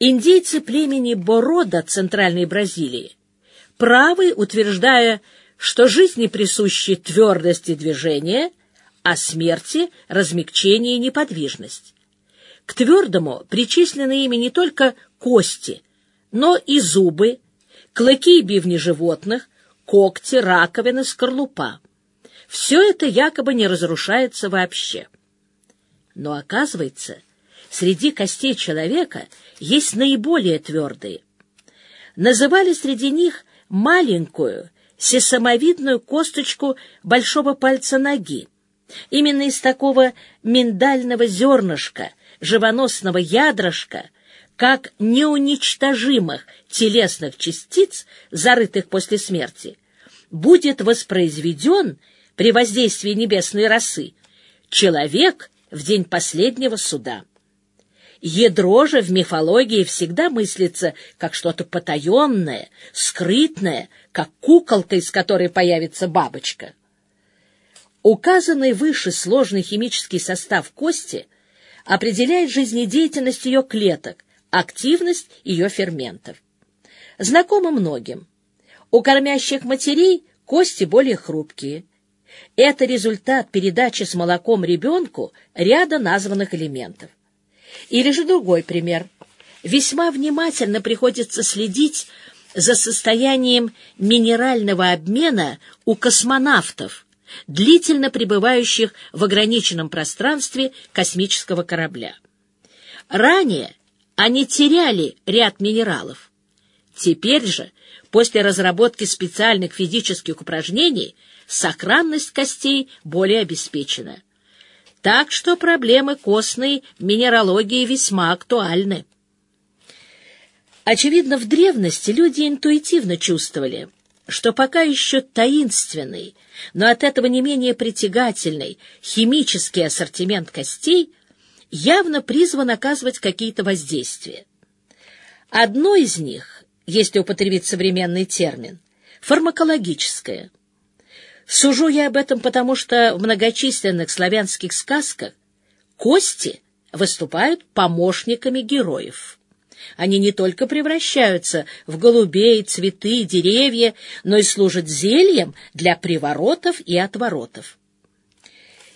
Индейцы племени Борода Центральной Бразилии правы, утверждая, что жизни присущи твердости движения, а смерти — размягчение и неподвижность. К твердому причислены ими не только кости, но и зубы, клыки и бивни животных, когти, раковины, скорлупа. Все это якобы не разрушается вообще. Но оказывается, среди костей человека есть наиболее твердые. Называли среди них маленькую, сесамовидную косточку большого пальца ноги. Именно из такого миндального зернышка, живоносного ядрышка, как неуничтожимых телесных частиц, зарытых после смерти, будет воспроизведен при воздействии небесной росы человек в день последнего суда. Ядро же в мифологии всегда мыслится как что-то потаенное, скрытное, как куколка, из которой появится бабочка. Указанный выше сложный химический состав кости определяет жизнедеятельность ее клеток, активность ее ферментов. Знакомо многим. У кормящих матерей кости более хрупкие. Это результат передачи с молоком ребенку ряда названных элементов. Или же другой пример. Весьма внимательно приходится следить за состоянием минерального обмена у космонавтов, длительно пребывающих в ограниченном пространстве космического корабля. Ранее они теряли ряд минералов. Теперь же, после разработки специальных физических упражнений, сохранность костей более обеспечена. Так что проблемы костной минералогии весьма актуальны. Очевидно, в древности люди интуитивно чувствовали, что пока еще таинственный, но от этого не менее притягательный химический ассортимент костей явно призван оказывать какие-то воздействия. Одно из них, если употребить современный термин, фармакологическое – Сужу я об этом потому, что в многочисленных славянских сказках кости выступают помощниками героев. Они не только превращаются в голубей, цветы, деревья, но и служат зельем для приворотов и отворотов.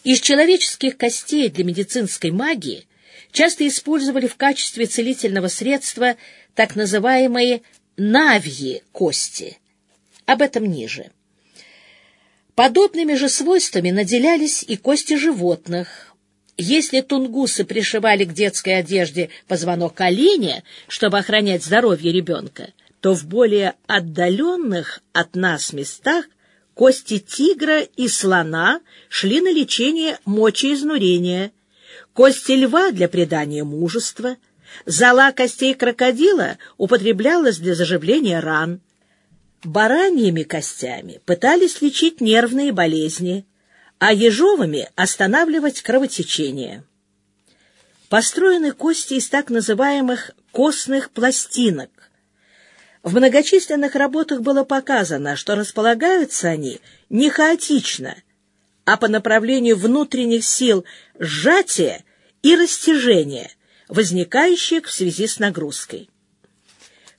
Из человеческих костей для медицинской магии часто использовали в качестве целительного средства так называемые навьи кости. Об этом ниже. Подобными же свойствами наделялись и кости животных. Если тунгусы пришивали к детской одежде позвонок оленя, чтобы охранять здоровье ребенка, то в более отдаленных от нас местах кости тигра и слона шли на лечение мочеизнурения, кости льва для придания мужества, зола костей крокодила употреблялась для заживления ран, Бараньими костями пытались лечить нервные болезни, а ежовыми останавливать кровотечение. Построены кости из так называемых костных пластинок. В многочисленных работах было показано, что располагаются они не хаотично, а по направлению внутренних сил сжатия и растяжения, возникающих в связи с нагрузкой.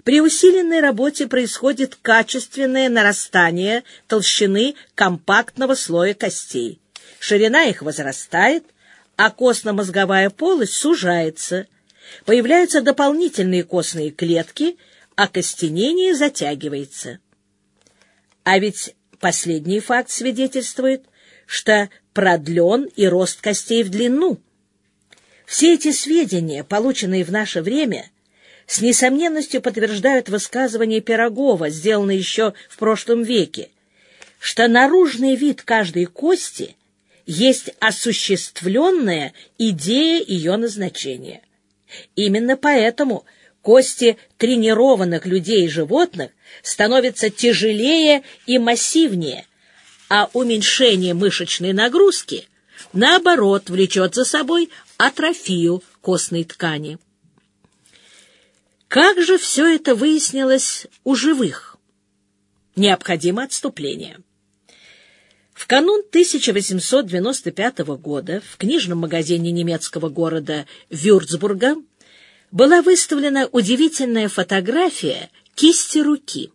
При усиленной работе происходит качественное нарастание толщины компактного слоя костей. Ширина их возрастает, а костно-мозговая полость сужается. Появляются дополнительные костные клетки, а костенение затягивается. А ведь последний факт свидетельствует, что продлен и рост костей в длину. Все эти сведения, полученные в наше время, с несомненностью подтверждают высказывание Пирогова, сделанное еще в прошлом веке, что наружный вид каждой кости есть осуществленная идея ее назначения. Именно поэтому кости тренированных людей и животных становятся тяжелее и массивнее, а уменьшение мышечной нагрузки, наоборот, влечет за собой атрофию костной ткани. Как же все это выяснилось у живых? Необходимо отступление. В канун 1895 года в книжном магазине немецкого города Вюрцбурга была выставлена удивительная фотография кисти руки.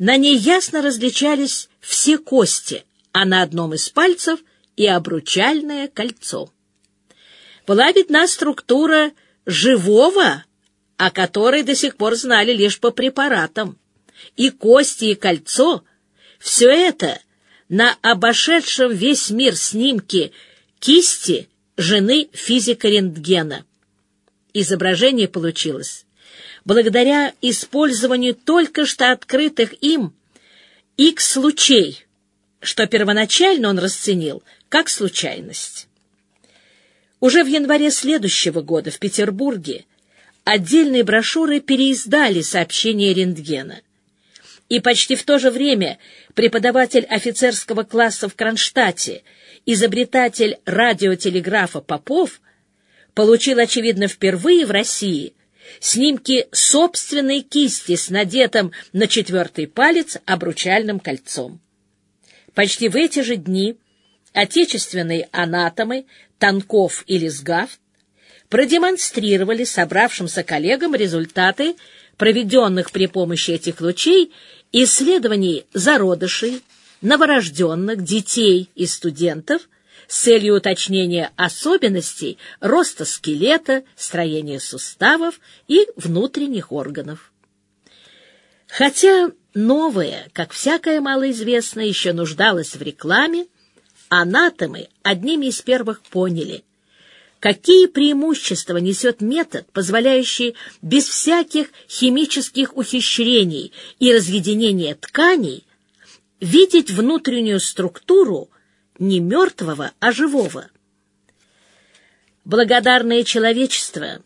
На ней ясно различались все кости, а на одном из пальцев и обручальное кольцо. Была видна структура живого, о которой до сих пор знали лишь по препаратам. И кости, и кольцо — все это на обошедшем весь мир снимке кисти жены физика рентгена. Изображение получилось благодаря использованию только что открытых им X-лучей, что первоначально он расценил как случайность. Уже в январе следующего года в Петербурге отдельные брошюры переиздали сообщения рентгена. И почти в то же время преподаватель офицерского класса в Кронштадте, изобретатель радиотелеграфа Попов, получил, очевидно, впервые в России снимки собственной кисти с надетым на четвертый палец обручальным кольцом. Почти в эти же дни отечественные анатомы Танков и Лизгав продемонстрировали собравшимся коллегам результаты проведенных при помощи этих лучей исследований зародышей, новорожденных, детей и студентов с целью уточнения особенностей роста скелета, строения суставов и внутренних органов. Хотя новое, как всякое малоизвестное, еще нуждалось в рекламе, анатомы одними из первых поняли, какие преимущества несет метод, позволяющий без всяких химических ухищрений и разъединения тканей видеть внутреннюю структуру не мертвого, а живого. Благодарное человечество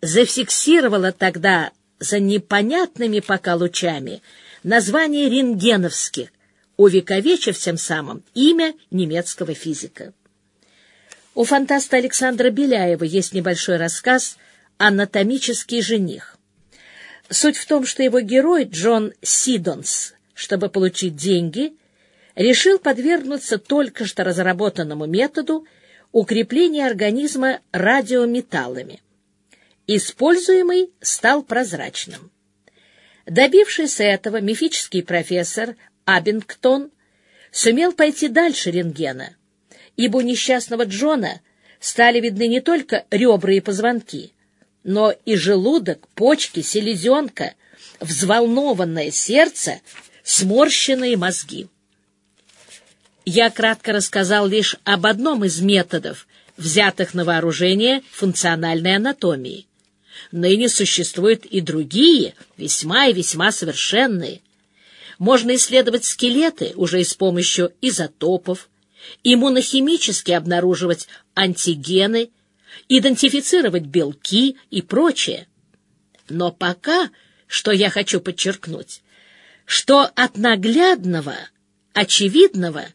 зафиксировало тогда за непонятными пока лучами название рентгеновских, увековечив тем самым имя немецкого физика. У фантаста Александра Беляева есть небольшой рассказ «Анатомический жених». Суть в том, что его герой Джон Сидонс, чтобы получить деньги, решил подвергнуться только что разработанному методу укрепления организма радиометаллами. Используемый стал прозрачным. Добившись этого, мифический профессор Абингтон сумел пойти дальше рентгена, ибо у несчастного Джона стали видны не только ребра и позвонки, но и желудок, почки, селезенка, взволнованное сердце, сморщенные мозги. Я кратко рассказал лишь об одном из методов, взятых на вооружение функциональной анатомии. Ныне существуют и другие, весьма и весьма совершенные, можно исследовать скелеты уже и с помощью изотопов, иммунохимически обнаруживать антигены, идентифицировать белки и прочее. Но пока, что я хочу подчеркнуть, что от наглядного, очевидного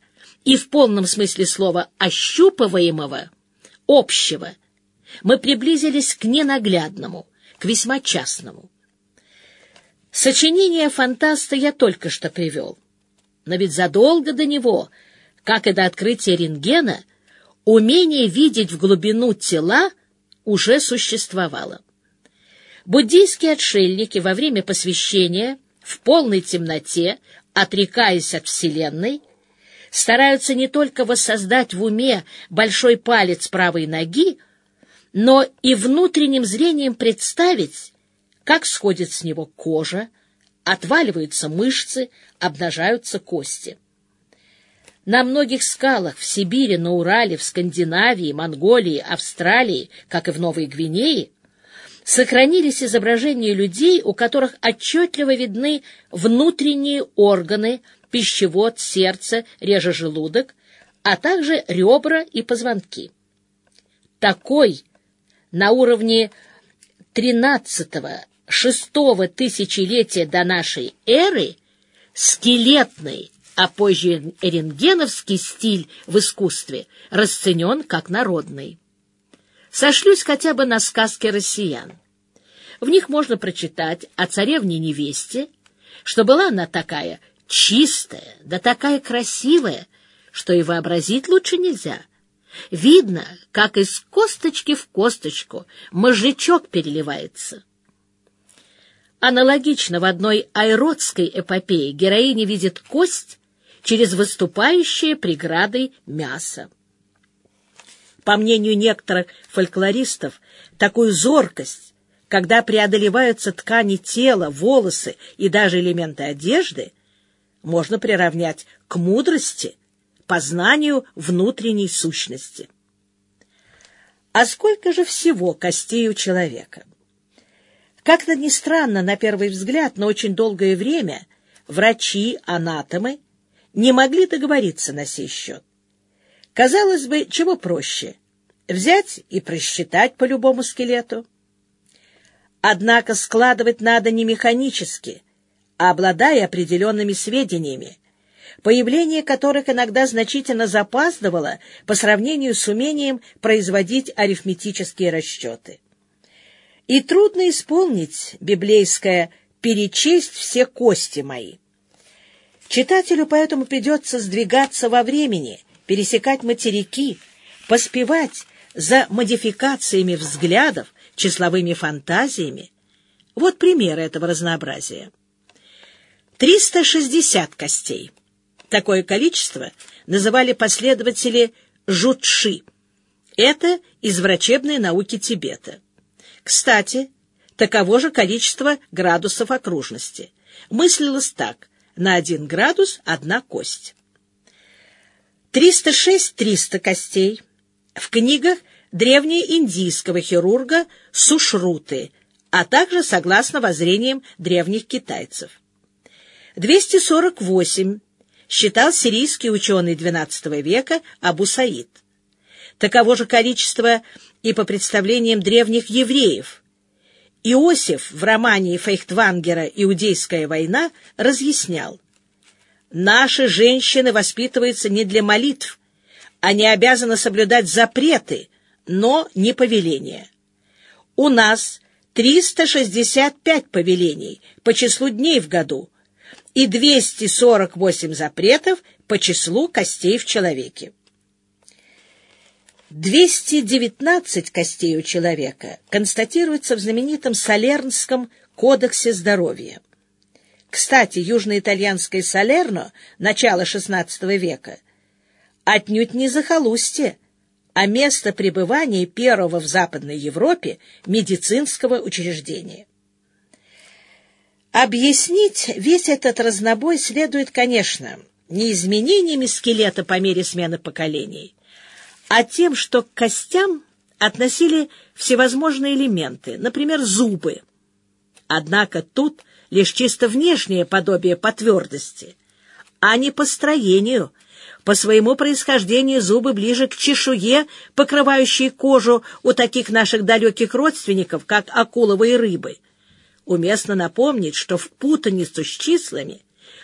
и в полном смысле слова ощупываемого, общего, мы приблизились к ненаглядному, к весьма частному. Сочинение фантаста я только что привел. Но ведь задолго до него, как и до открытия рентгена, умение видеть в глубину тела уже существовало. Буддийские отшельники во время посвящения в полной темноте, отрекаясь от Вселенной, стараются не только воссоздать в уме большой палец правой ноги, но и внутренним зрением представить, как сходит с него кожа, отваливаются мышцы, обнажаются кости. На многих скалах в Сибири, на Урале, в Скандинавии, Монголии, Австралии, как и в Новой Гвинее, сохранились изображения людей, у которых отчетливо видны внутренние органы, пищевод, сердце, реже желудок, а также ребра и позвонки. Такой на уровне 13 шестого тысячелетия до нашей эры скелетный, а позже рентгеновский стиль в искусстве расценен как народный. Сошлюсь хотя бы на сказки россиян. В них можно прочитать о царевне-невесте, что была она такая чистая, да такая красивая, что и вообразить лучше нельзя. Видно, как из косточки в косточку мозжечок переливается. Аналогично в одной айротской эпопее героиня видит кость через выступающее преградой мясо. По мнению некоторых фольклористов, такую зоркость, когда преодолеваются ткани тела, волосы и даже элементы одежды, можно приравнять к мудрости – познанию внутренней сущности. А сколько же всего костей у человека? Как-то ни странно, на первый взгляд, но очень долгое время врачи, анатомы не могли договориться на сей счет. Казалось бы, чего проще — взять и просчитать по любому скелету. Однако складывать надо не механически, а обладая определенными сведениями, появление которых иногда значительно запаздывало по сравнению с умением производить арифметические расчеты. И трудно исполнить библейское «перечесть все кости мои». Читателю поэтому придется сдвигаться во времени, пересекать материки, поспевать за модификациями взглядов, числовыми фантазиями. Вот примеры этого разнообразия. 360 костей. Такое количество называли последователи жутши. Это из врачебной науки Тибета. Кстати, таково же количество градусов окружности. Мыслилось так. На один градус одна кость. 306-300 костей. В книгах древнеиндийского хирурга Сушруты, а также согласно воззрениям древних китайцев. 248 считал сирийский ученый XII века Абу Саид. Таково же количество и по представлениям древних евреев. Иосиф в романе Фейхтвангера «Иудейская война» разъяснял, «Наши женщины воспитываются не для молитв, они обязаны соблюдать запреты, но не повеления. У нас 365 повелений по числу дней в году, и 248 запретов по числу костей в человеке. 219 костей у человека констатируется в знаменитом Салернском кодексе здоровья. Кстати, южноитальянское Салерно начала XVI века отнюдь не захолустье, а место пребывания первого в Западной Европе медицинского учреждения. Объяснить весь этот разнобой следует, конечно, не изменениями скелета по мере смены поколений, а тем, что к костям относили всевозможные элементы, например, зубы. Однако тут лишь чисто внешнее подобие по твердости, а не по строению. По своему происхождению зубы ближе к чешуе, покрывающей кожу у таких наших далеких родственников, как акуловые рыбы — Уместно напомнить, что в путаницу с числами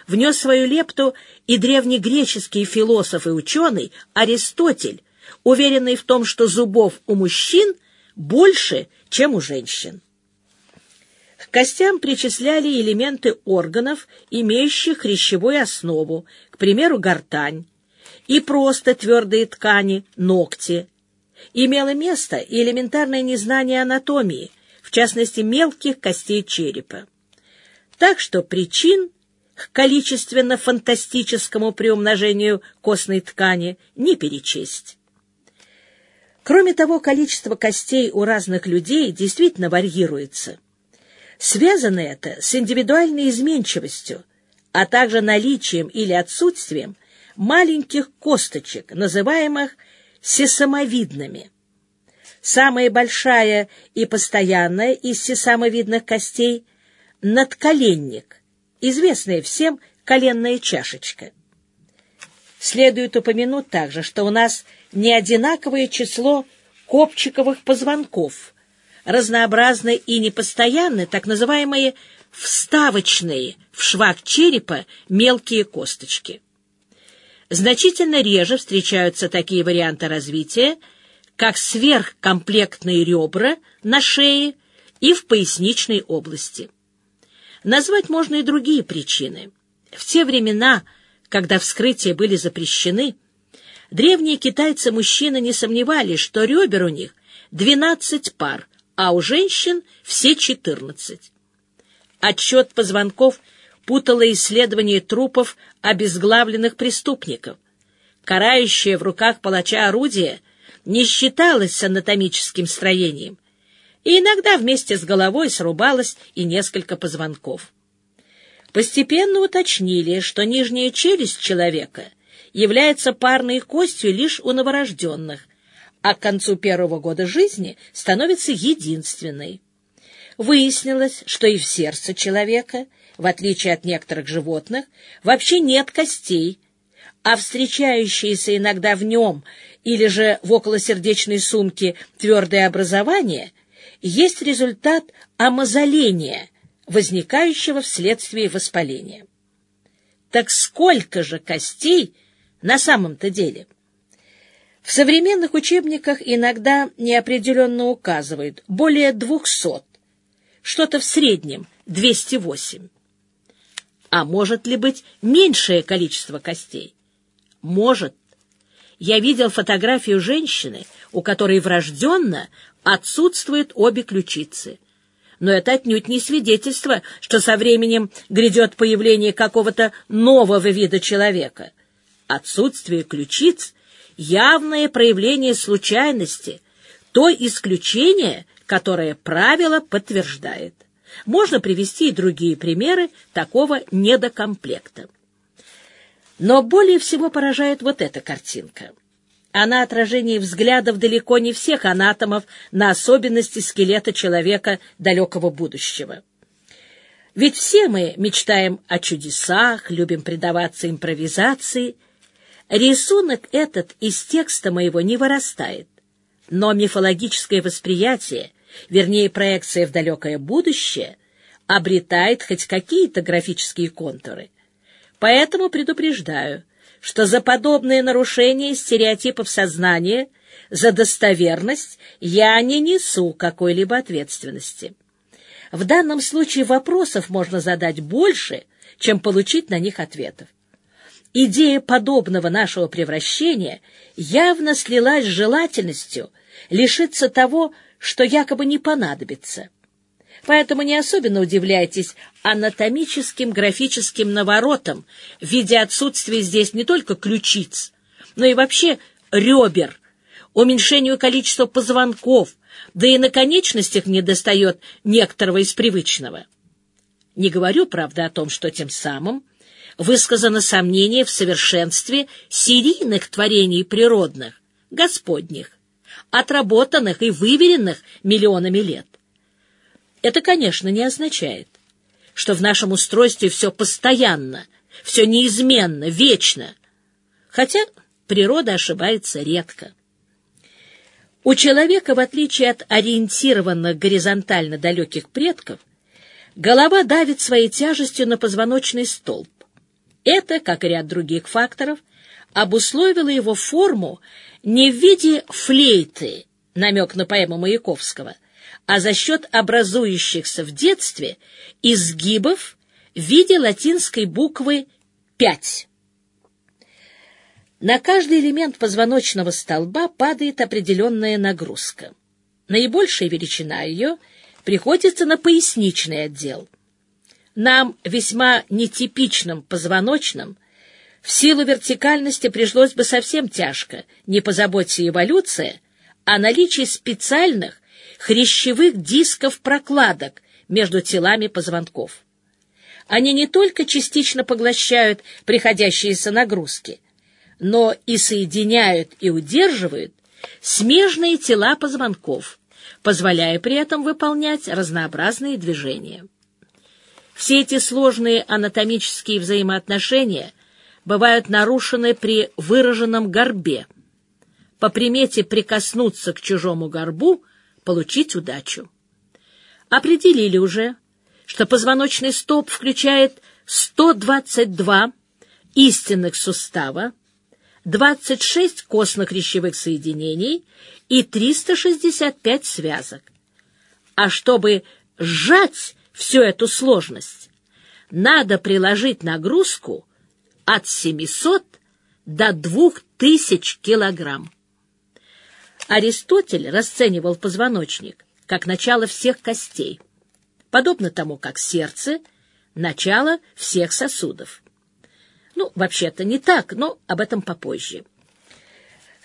внес свою лепту и древнегреческий философ и ученый Аристотель, уверенный в том, что зубов у мужчин больше, чем у женщин. К костям причисляли элементы органов, имеющих хрящевую основу, к примеру, гортань, и просто твердые ткани, ногти. Имело место и элементарное незнание анатомии – в частности мелких костей черепа. Так что причин к количественно-фантастическому приумножению костной ткани не перечесть. Кроме того, количество костей у разных людей действительно варьируется. Связано это с индивидуальной изменчивостью, а также наличием или отсутствием маленьких косточек, называемых сесамовидными. Самая большая и постоянная из сесамовидных костей — надколенник, известная всем коленная чашечка. Следует упомянуть также, что у нас не одинаковое число копчиковых позвонков, разнообразны и непостоянны так называемые вставочные в швах черепа мелкие косточки. Значительно реже встречаются такие варианты развития, как сверхкомплектные ребра на шее и в поясничной области. Назвать можно и другие причины. В те времена, когда вскрытия были запрещены, Древние китайцы-мужчины не сомневались, что ребер у них 12 пар, а у женщин все 14. Отчет позвонков путало исследование трупов обезглавленных преступников. Карающее в руках палача орудие не считалось анатомическим строением, и иногда вместе с головой срубалось и несколько позвонков. Постепенно уточнили, что нижняя челюсть человека является парной костью лишь у новорожденных, а к концу первого года жизни становится единственной. Выяснилось, что и в сердце человека, в отличие от некоторых животных, вообще нет костей, а встречающиеся иногда в нем или же в околосердечной сумке твердое образование есть результат амазоления, возникающего вследствие воспаления. Так сколько же костей на самом-то деле? В современных учебниках иногда неопределенно указывают более двухсот, что-то в среднем 208. А может ли быть меньшее количество костей? Может. Я видел фотографию женщины, у которой врожденно отсутствуют обе ключицы. Но это отнюдь не свидетельство, что со временем грядет появление какого-то нового вида человека. Отсутствие ключиц — явное проявление случайности, то исключение, которое правило подтверждает. Можно привести и другие примеры такого недокомплекта. Но более всего поражает вот эта картинка. Она отражение взглядов далеко не всех анатомов на особенности скелета человека далекого будущего. Ведь все мы мечтаем о чудесах, любим предаваться импровизации. Рисунок этот из текста моего не вырастает, но мифологическое восприятие, вернее проекция в далекое будущее, обретает хоть какие-то графические контуры. Поэтому предупреждаю, что за подобные нарушения стереотипов сознания, за достоверность я не несу какой-либо ответственности. В данном случае вопросов можно задать больше, чем получить на них ответов. Идея подобного нашего превращения явно слилась с желательностью лишиться того, что якобы не понадобится. Поэтому не особенно удивляйтесь анатомическим графическим наворотам в виде отсутствия здесь не только ключиц, но и вообще ребер, уменьшению количества позвонков, да и на конечностях не достает некоторого из привычного. Не говорю, правда, о том, что тем самым высказано сомнение в совершенстве серийных творений природных, господних, отработанных и выверенных миллионами лет. Это, конечно, не означает, что в нашем устройстве все постоянно, все неизменно, вечно, хотя природа ошибается редко. У человека, в отличие от ориентированных горизонтально далеких предков, голова давит своей тяжестью на позвоночный столб. Это, как и ряд других факторов, обусловило его форму не в виде флейты, намек на поэму Маяковского – а за счет образующихся в детстве изгибов в виде латинской буквы «пять». На каждый элемент позвоночного столба падает определенная нагрузка. Наибольшая величина ее приходится на поясничный отдел. Нам, весьма нетипичным позвоночным, в силу вертикальности пришлось бы совсем тяжко, не позаботься эволюция, о наличии специальных хрящевых дисков-прокладок между телами позвонков. Они не только частично поглощают приходящиеся нагрузки, но и соединяют и удерживают смежные тела позвонков, позволяя при этом выполнять разнообразные движения. Все эти сложные анатомические взаимоотношения бывают нарушены при выраженном горбе. По примете прикоснуться к чужому горбу получить удачу. Определили уже, что позвоночный столб включает 122 истинных сустава, 26 костно-хрящевых соединений и 365 связок. А чтобы сжать всю эту сложность, надо приложить нагрузку от 700 до 2000 тысяч килограмм. Аристотель расценивал позвоночник как начало всех костей, подобно тому, как сердце — начало всех сосудов. Ну, вообще-то не так, но об этом попозже.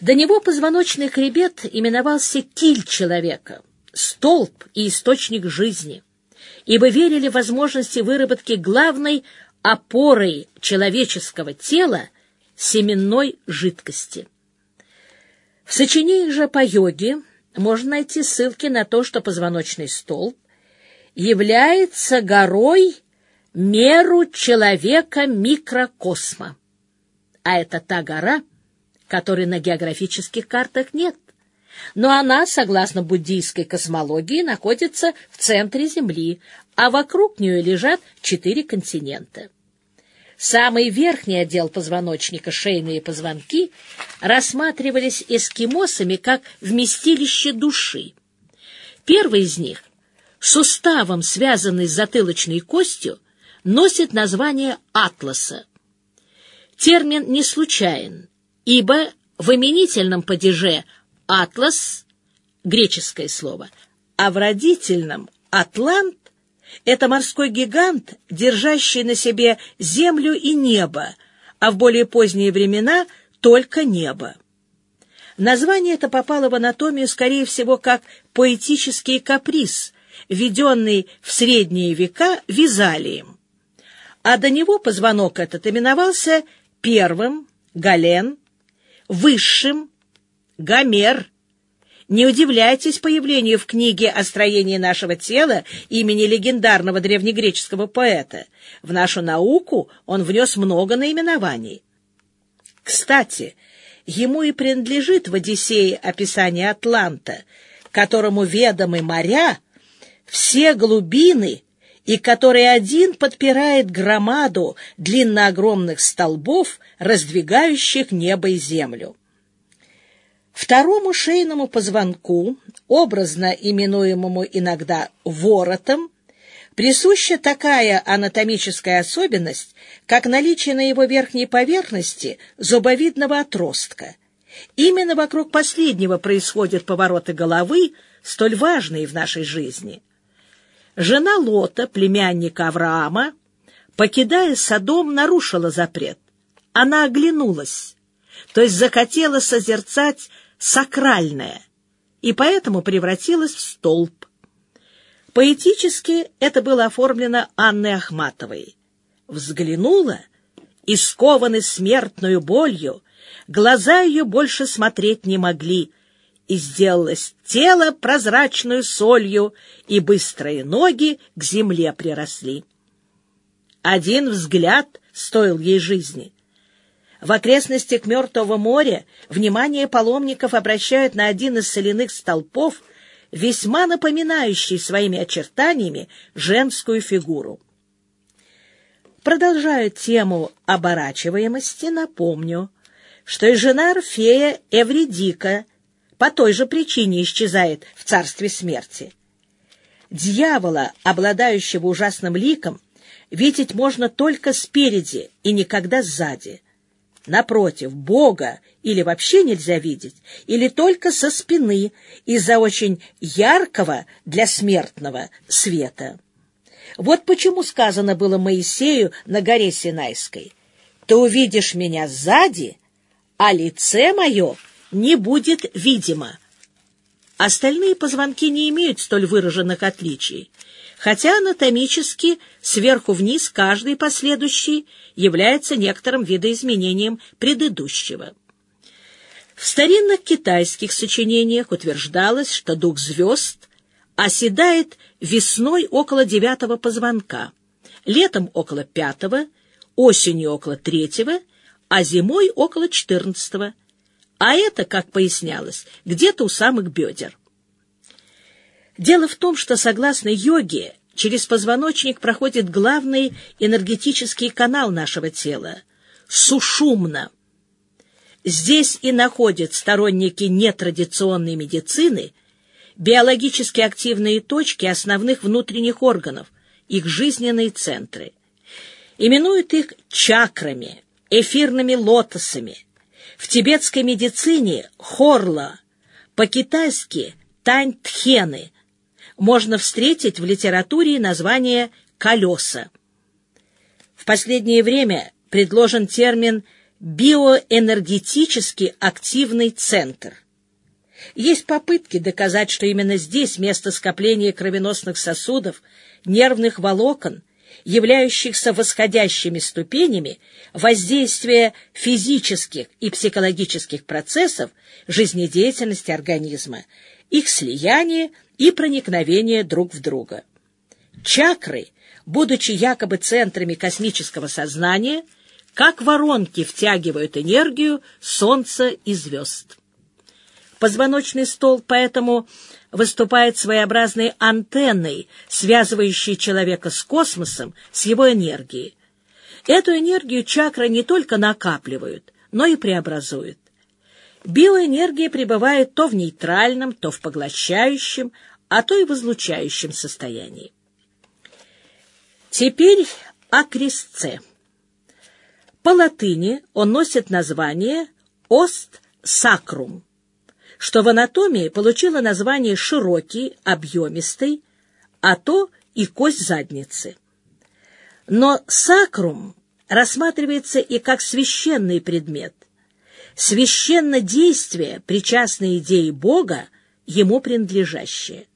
До него позвоночный хребет именовался киль человека, столб и источник жизни, ибо верили в возможности выработки главной опорой человеческого тела семенной жидкости. В сочинении же по йоге можно найти ссылки на то, что позвоночный столб является горой меру человека микрокосма. А это та гора, которой на географических картах нет. Но она, согласно буддийской космологии, находится в центре Земли, а вокруг нее лежат четыре континента. Самый верхний отдел позвоночника, шейные позвонки, рассматривались эскимосами как вместилище души. Первый из них, суставом, связанный с затылочной костью, носит название атласа. Термин не случайен, ибо в именительном падеже «атлас» — греческое слово, а в родительном «атлант» — это морской гигант, держащий на себе землю и небо, а в более поздние времена — только небо. Название это попало в анатомию, скорее всего, как поэтический каприз, введенный в средние века Визалием а до него позвонок этот именовался первым — Гален, высшим — Гомер. Не удивляйтесь появлению в книге о строении нашего тела имени легендарного древнегреческого поэта. В нашу науку он внес много наименований. Кстати, ему и принадлежит в «Одиссее» описание Атланта, которому ведомы моря, все глубины и который один подпирает громаду длинно огромных столбов, раздвигающих небо и землю. Второму шейному позвонку, образно именуемому иногда воротом, присуща такая анатомическая особенность, как наличие на его верхней поверхности зубовидного отростка. Именно вокруг последнего происходят повороты головы, столь важные в нашей жизни – Жена Лота, племянника Авраама, покидая Содом, нарушила запрет. Она оглянулась, то есть захотела созерцать сакральное, и поэтому превратилась в столб. Поэтически это было оформлено Анной Ахматовой. Взглянула, и скованы смертную болью, глаза ее больше смотреть не могли — и сделалось тело прозрачную солью, и быстрые ноги к земле приросли. Один взгляд стоил ей жизни. В окрестностях Мертвого моря внимание паломников обращают на один из соляных столпов, весьма напоминающий своими очертаниями женскую фигуру. Продолжая тему оборачиваемости, напомню, что и жена Орфея Эвридика по той же причине исчезает в царстве смерти. Дьявола, обладающего ужасным ликом, видеть можно только спереди и никогда сзади. Напротив, Бога или вообще нельзя видеть, или только со спины из-за очень яркого для смертного света. Вот почему сказано было Моисею на горе Синайской, «Ты увидишь меня сзади, а лице мое — не будет видимо. Остальные позвонки не имеют столь выраженных отличий, хотя анатомически сверху вниз каждый последующий является некоторым видоизменением предыдущего. В старинных китайских сочинениях утверждалось, что дух звезд оседает весной около девятого позвонка, летом около пятого, осенью около третьего, а зимой около четырнадцатого а это, как пояснялось, где-то у самых бедер. Дело в том, что, согласно йоге, через позвоночник проходит главный энергетический канал нашего тела — сушумна. Здесь и находят сторонники нетрадиционной медицины биологически активные точки основных внутренних органов, их жизненные центры. Именуют их чакрами, эфирными лотосами, В тибетской медицине хорла, по-китайски тань-тхены можно встретить в литературе название «колеса». В последнее время предложен термин «биоэнергетически активный центр». Есть попытки доказать, что именно здесь место скопления кровеносных сосудов, нервных волокон, являющихся восходящими ступенями воздействия физических и психологических процессов жизнедеятельности организма, их слияния и проникновения друг в друга. Чакры, будучи якобы центрами космического сознания, как воронки втягивают энергию Солнца и звезд. Позвоночный столб поэтому выступает своеобразной антенной, связывающей человека с космосом, с его энергией. Эту энергию чакры не только накапливают, но и преобразуют. Биоэнергия пребывает то в нейтральном, то в поглощающем, а то и в излучающем состоянии. Теперь о крестце. По латыни он носит название «ост сакрум», что в анатомии получило название широкий, объемистый, а то и кость задницы. Но сакрум рассматривается и как священный предмет. Священно действие, причастное идее Бога, ему принадлежащее.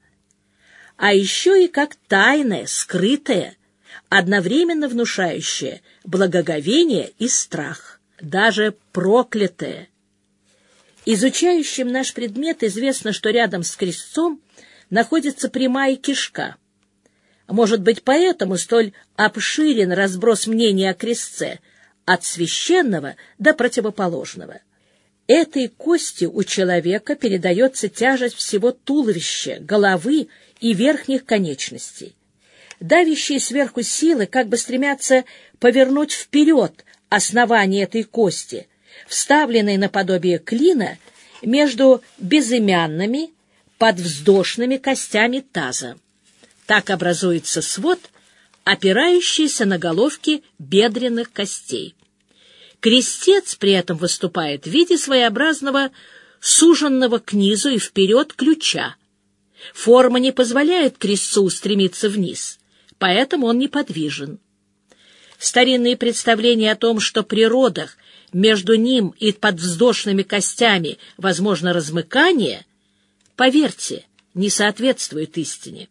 А еще и как тайное, скрытое, одновременно внушающее благоговение и страх, даже проклятое. Изучающим наш предмет известно, что рядом с крестцом находится прямая кишка. Может быть, поэтому столь обширен разброс мнений о крестце от священного до противоположного. Этой кости у человека передается тяжесть всего туловища, головы и верхних конечностей. Давящие сверху силы как бы стремятся повернуть вперед основание этой кости, вставленной наподобие клина между безымянными подвздошными костями таза. Так образуется свод, опирающийся на головки бедренных костей. Крестец при этом выступает в виде своеобразного суженного к низу и вперед ключа. Форма не позволяет крестцу устремиться вниз, поэтому он неподвижен. Старинные представления о том, что при родах между ним и подвздошными костями возможно размыкание, поверьте, не соответствует истине.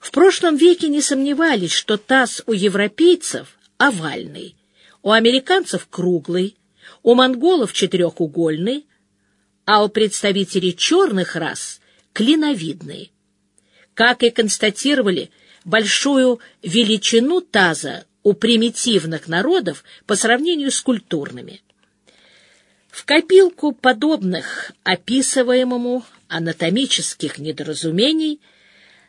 В прошлом веке не сомневались, что таз у европейцев овальный, у американцев круглый, у монголов четырехугольный, а у представителей черных рас клиновидный. Как и констатировали, большую величину таза у примитивных народов по сравнению с культурными. В копилку подобных описываемому анатомических недоразумений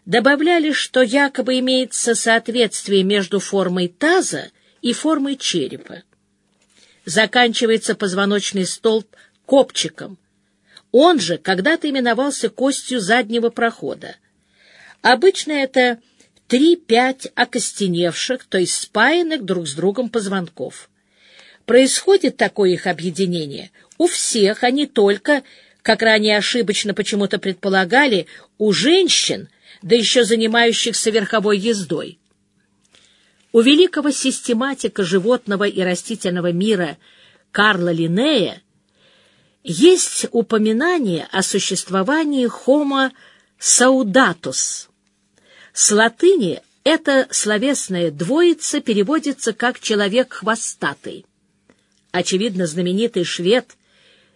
добавляли, что якобы имеется соответствие между формой таза и формой черепа. Заканчивается позвоночный столб копчиком. Он же когда-то именовался костью заднего прохода. Обычно это три-пять окостеневших, то есть спаянных друг с другом позвонков. Происходит такое их объединение у всех, а не только, как ранее ошибочно почему-то предполагали, у женщин, да еще занимающихся верховой ездой. У великого систематика животного и растительного мира Карла Линнея есть упоминание о существовании Homo saudatus. С латыни эта словесная двоица переводится как «человек хвостатый». Очевидно, знаменитый швед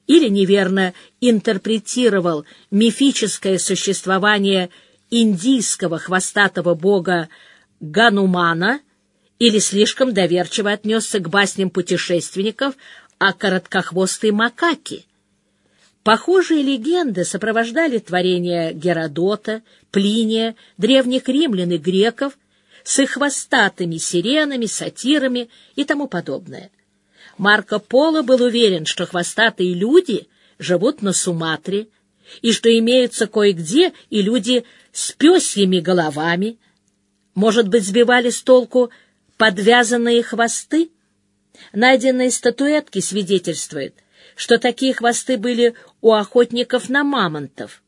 или неверно интерпретировал мифическое существование индийского хвостатого бога Ганумана или слишком доверчиво отнесся к басням путешественников о короткохвостой макаке. Похожие легенды сопровождали творения Геродота, Плиния, древних римлян и греков с их хвостатыми сиренами, сатирами и тому подобное. Марко Поло был уверен, что хвостатые люди живут на Суматре, и что имеются кое-где и люди с пёсьими головами. Может быть, сбивали с толку подвязанные хвосты? Найденные статуэтки свидетельствуют, что такие хвосты были у охотников на мамонтов.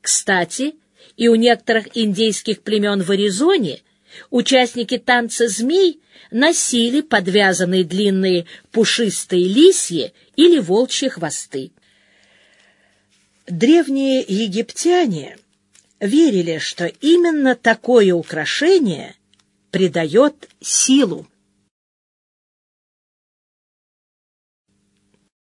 Кстати, и у некоторых индейских племен в Аризоне участники танца змей носили подвязанные длинные пушистые лисьи или волчьи хвосты. Древние египтяне верили, что именно такое украшение придает силу.